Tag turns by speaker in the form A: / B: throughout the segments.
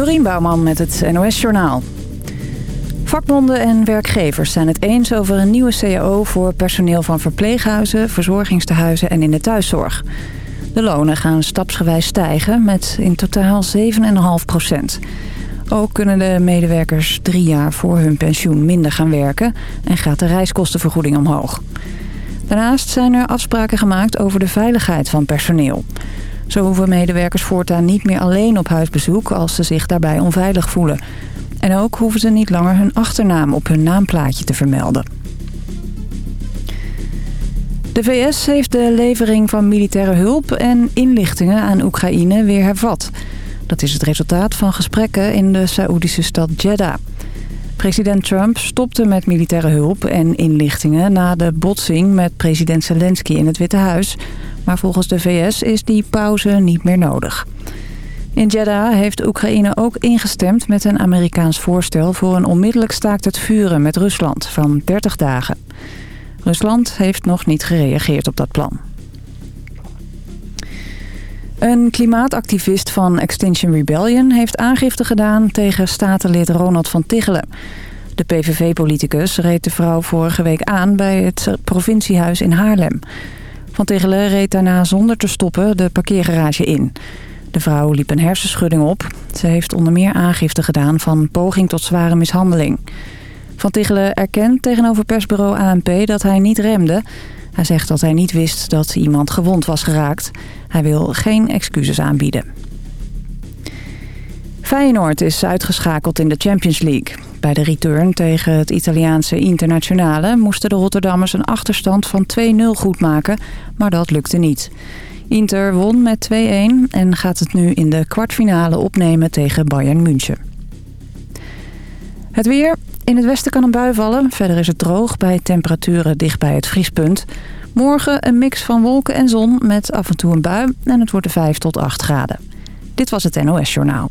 A: Dorien Bouwman met het NOS Journaal. Vakbonden en werkgevers zijn het eens over een nieuwe CAO... voor personeel van verpleeghuizen, verzorgingstehuizen en in de thuiszorg. De lonen gaan stapsgewijs stijgen met in totaal 7,5 procent. Ook kunnen de medewerkers drie jaar voor hun pensioen minder gaan werken... en gaat de reiskostenvergoeding omhoog. Daarnaast zijn er afspraken gemaakt over de veiligheid van personeel. Zo hoeven medewerkers voortaan niet meer alleen op huisbezoek... als ze zich daarbij onveilig voelen. En ook hoeven ze niet langer hun achternaam op hun naamplaatje te vermelden. De VS heeft de levering van militaire hulp en inlichtingen aan Oekraïne weer hervat. Dat is het resultaat van gesprekken in de Saoedische stad Jeddah. President Trump stopte met militaire hulp en inlichtingen na de botsing met president Zelensky in het Witte Huis. Maar volgens de VS is die pauze niet meer nodig. In Jeddah heeft Oekraïne ook ingestemd met een Amerikaans voorstel voor een onmiddellijk staakt het vuren met Rusland van 30 dagen. Rusland heeft nog niet gereageerd op dat plan. Een klimaatactivist van Extinction Rebellion heeft aangifte gedaan tegen statenlid Ronald van Tichelen. De PVV-politicus reed de vrouw vorige week aan bij het provinciehuis in Haarlem. Van Tichelen reed daarna zonder te stoppen de parkeergarage in. De vrouw liep een hersenschudding op. Ze heeft onder meer aangifte gedaan van poging tot zware mishandeling. Van Tichelen erkent tegenover persbureau ANP dat hij niet remde. Hij zegt dat hij niet wist dat iemand gewond was geraakt. Hij wil geen excuses aanbieden. Feyenoord is uitgeschakeld in de Champions League. Bij de return tegen het Italiaanse Internationale... moesten de Rotterdammers een achterstand van 2-0 goedmaken, maar dat lukte niet. Inter won met 2-1 en gaat het nu in de kwartfinale opnemen tegen Bayern München. Het weer. In het westen kan een bui vallen. Verder is het droog bij temperaturen dicht bij het vriespunt. Morgen een mix van wolken en zon met af en toe een bui. En het wordt de 5 tot 8 graden. Dit was het NOS Journaal.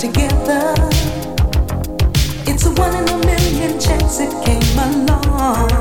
B: together. It's a one in a million chance it came along.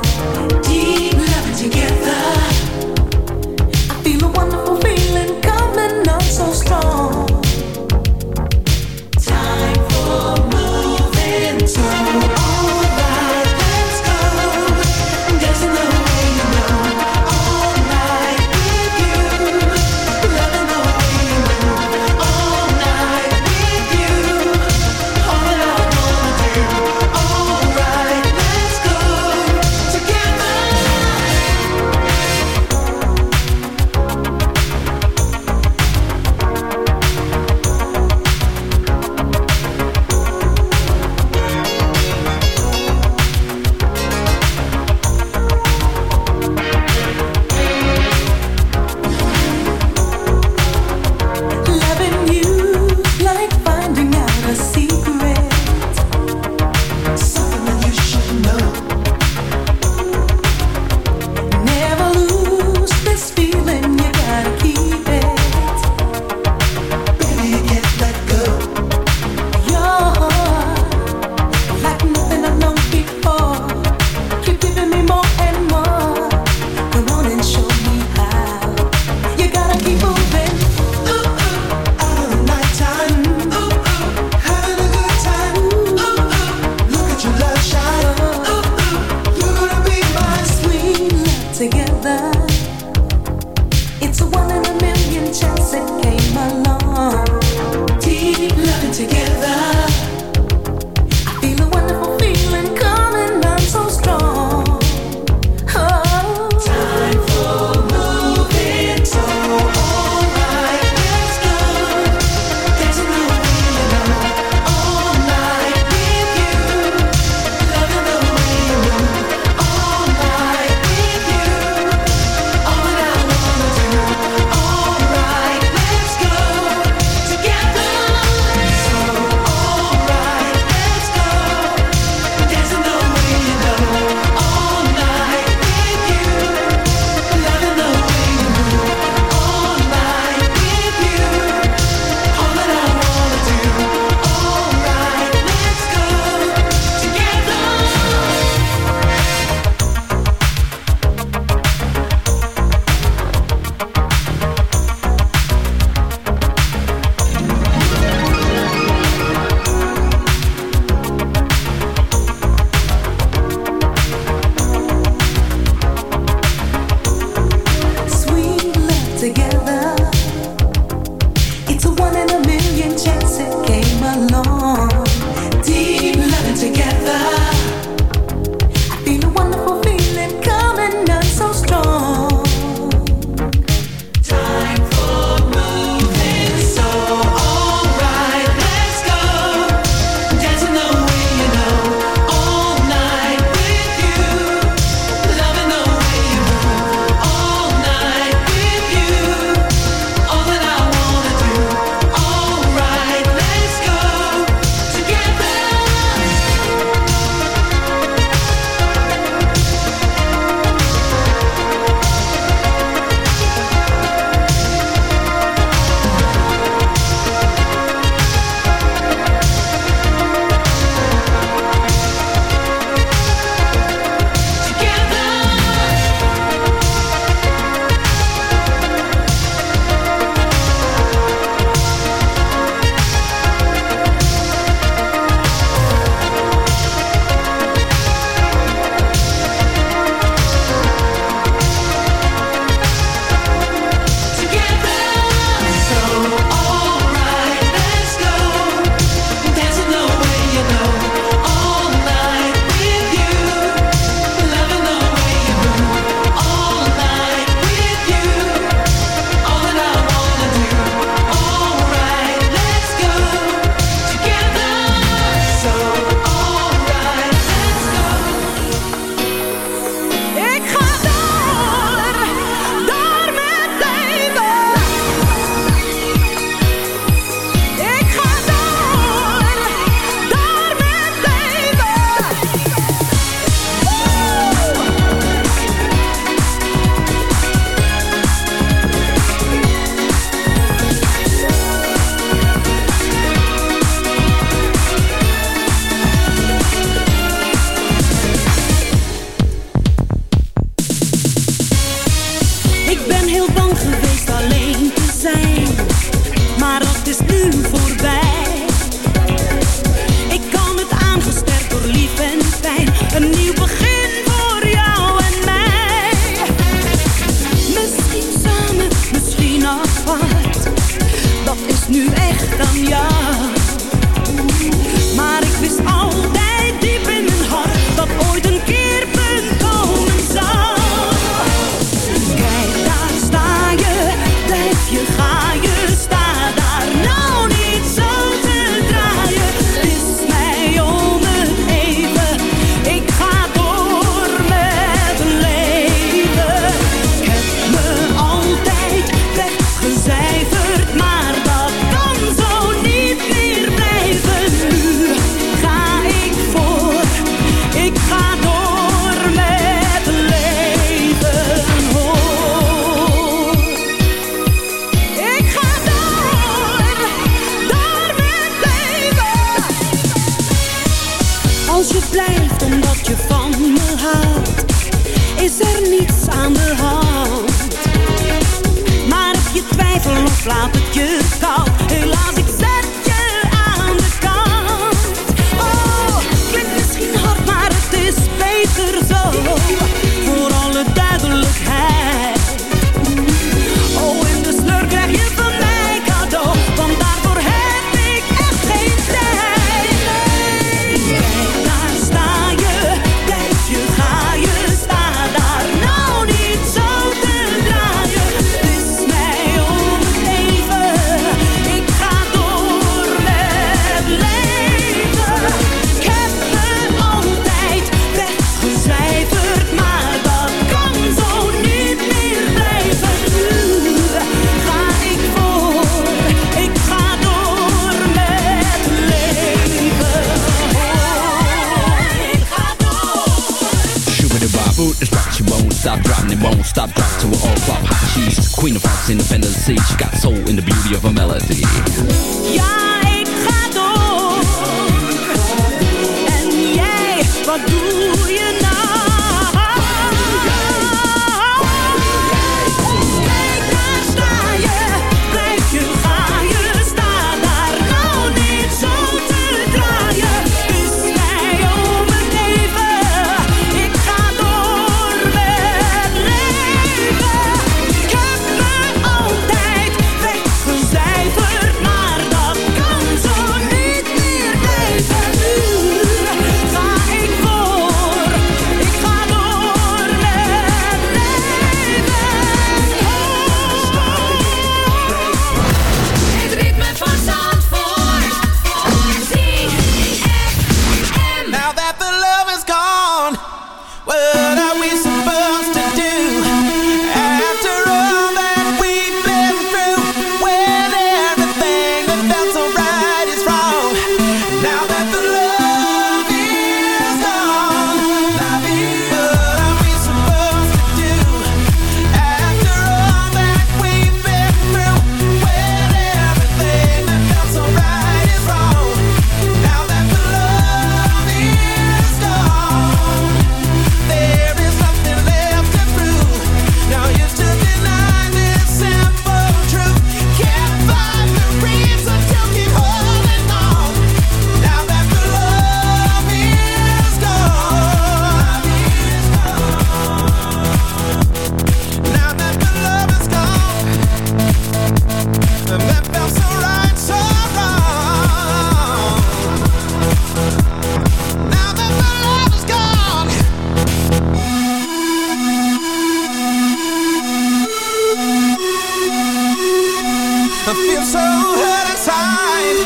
B: I feel so hurt inside.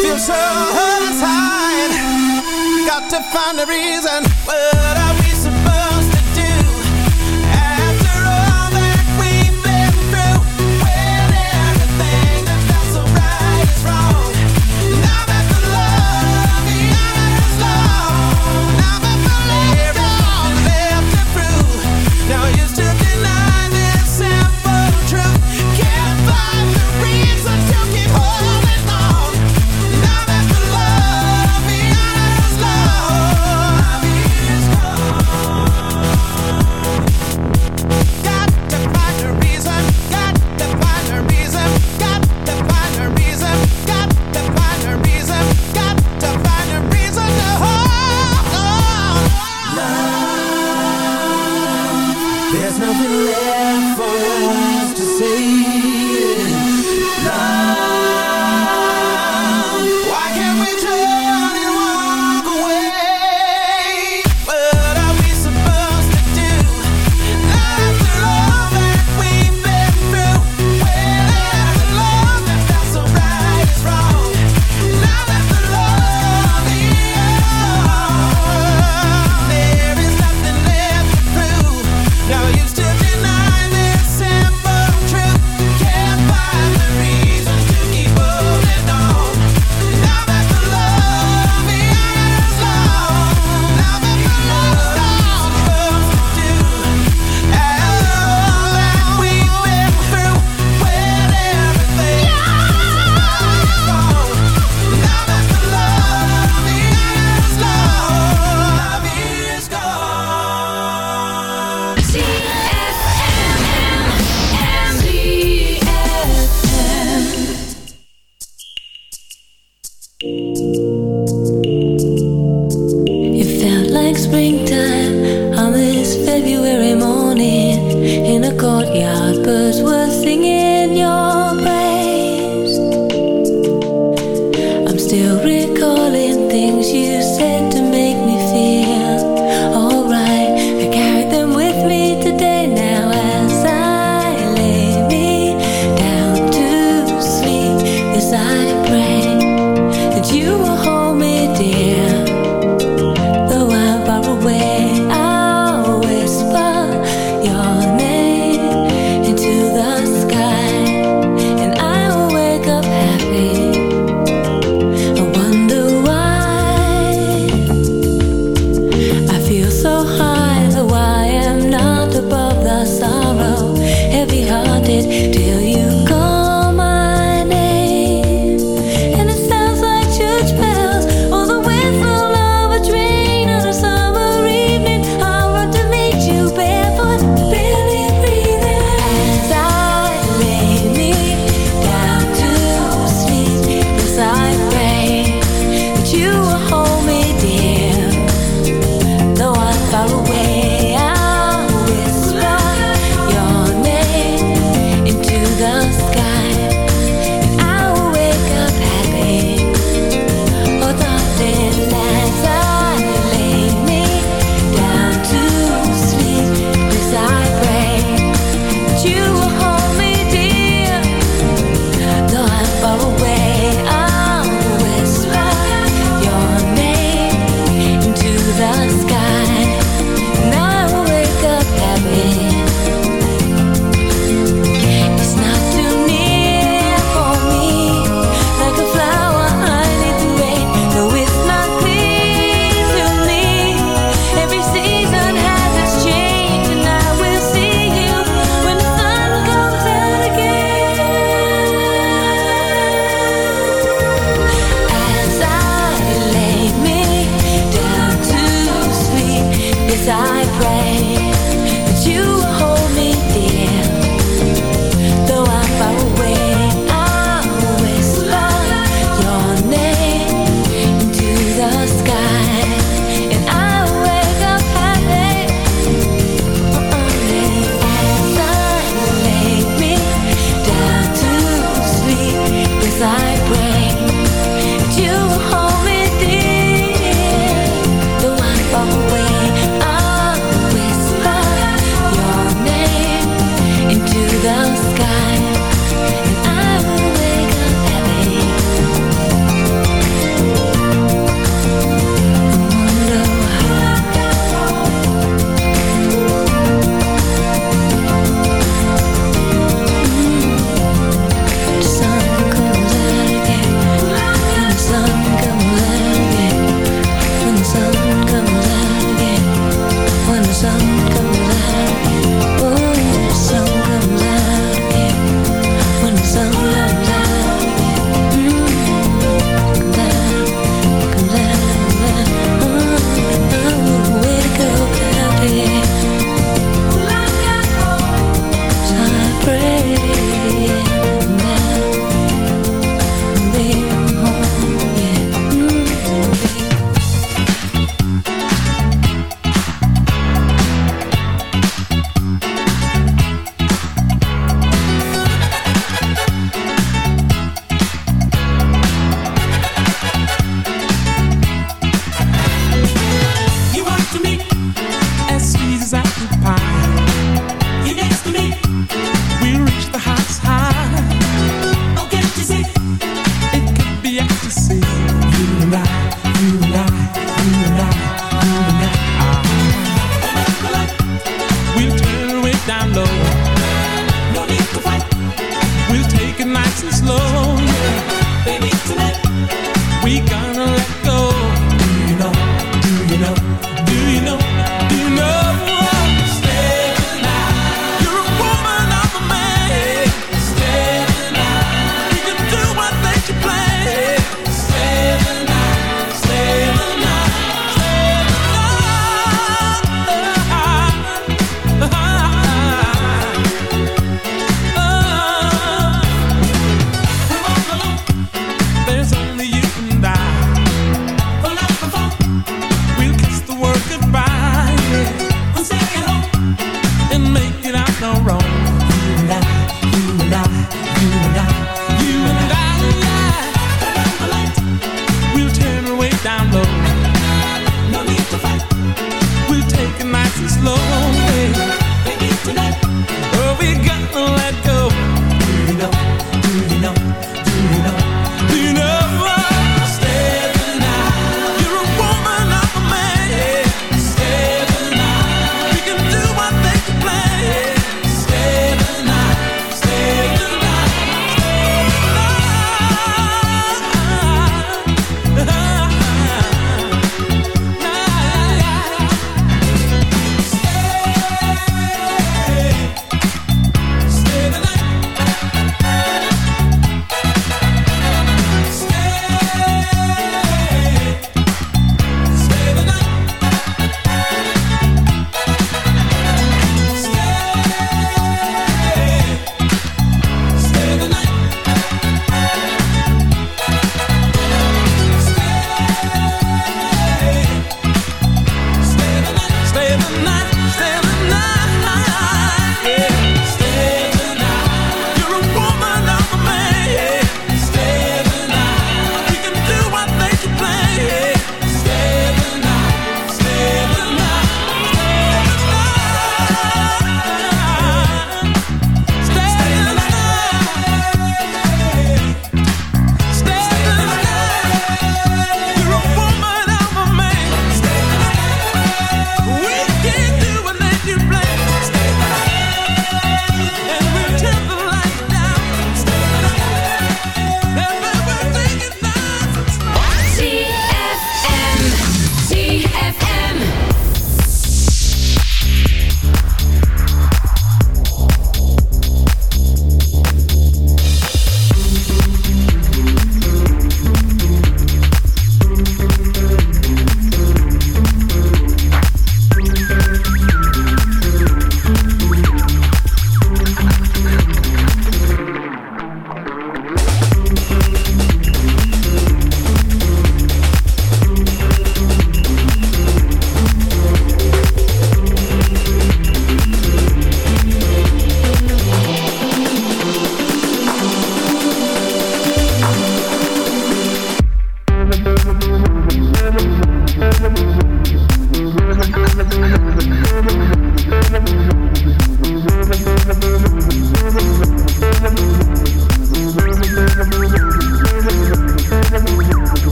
B: Feel so hurt inside. Got to find a
C: reason.
D: But
E: I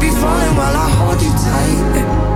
F: be falling while I hold you tight.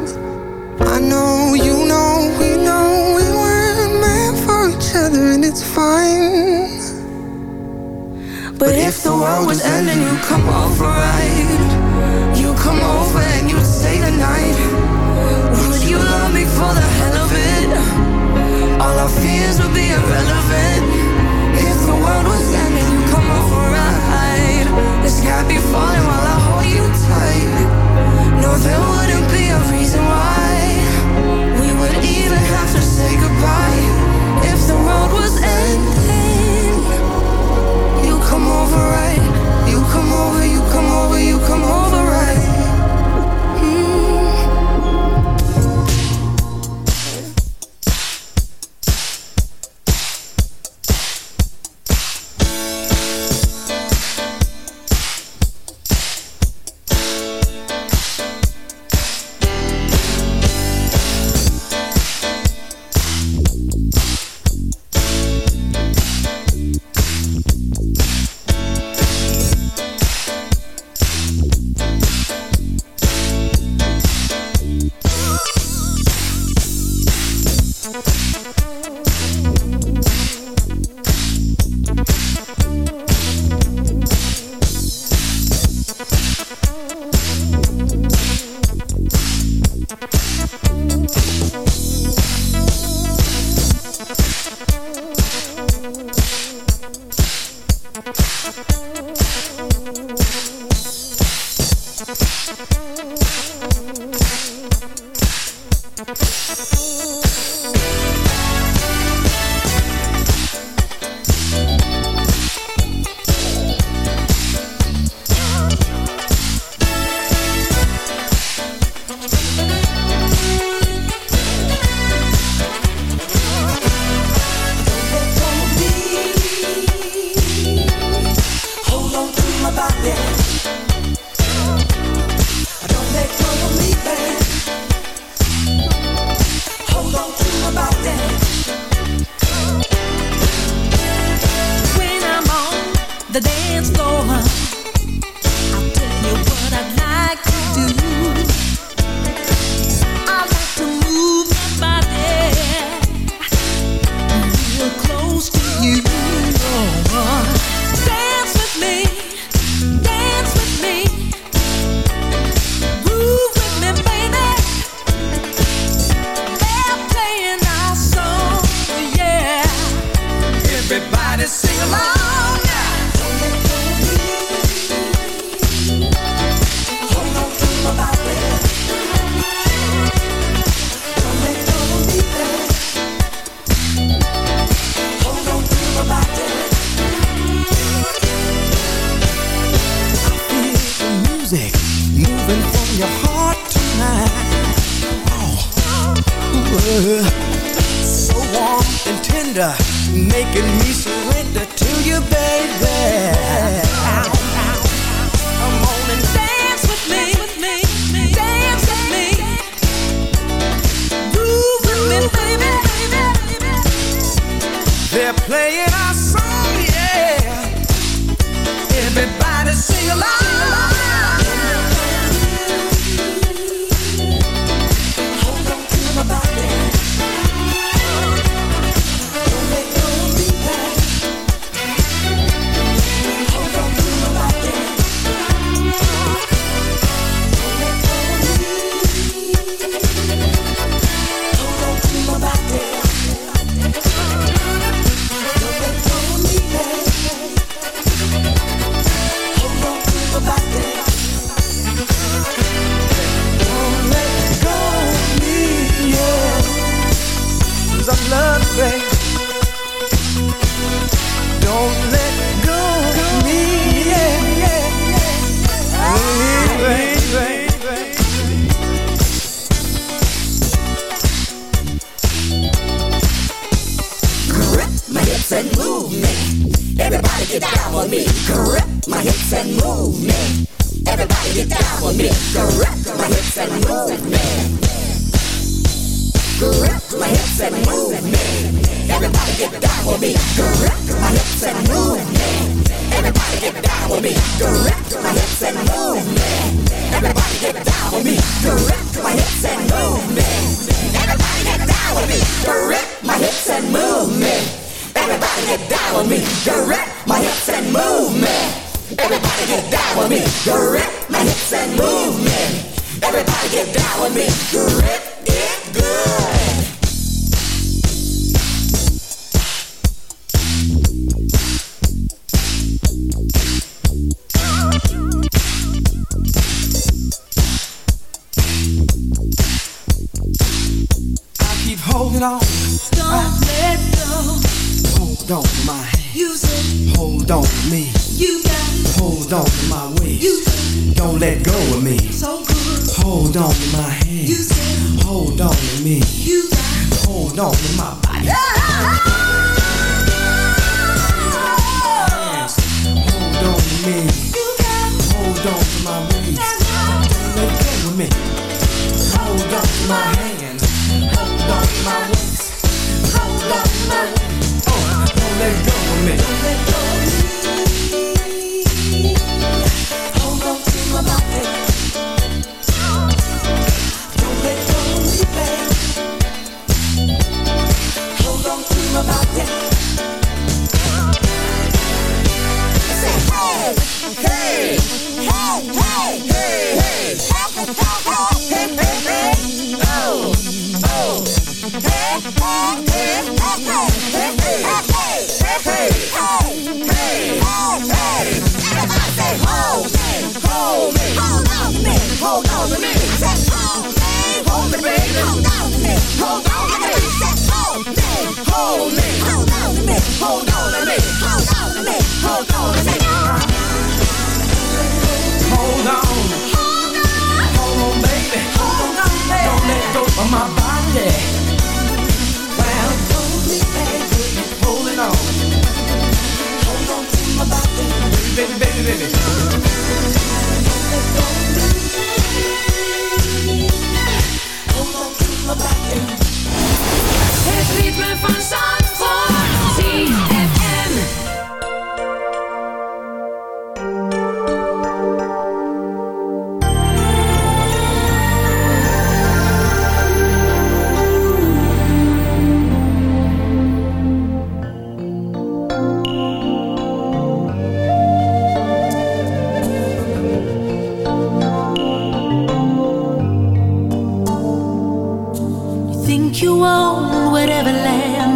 F: But if the world was ending, you'd come over, right?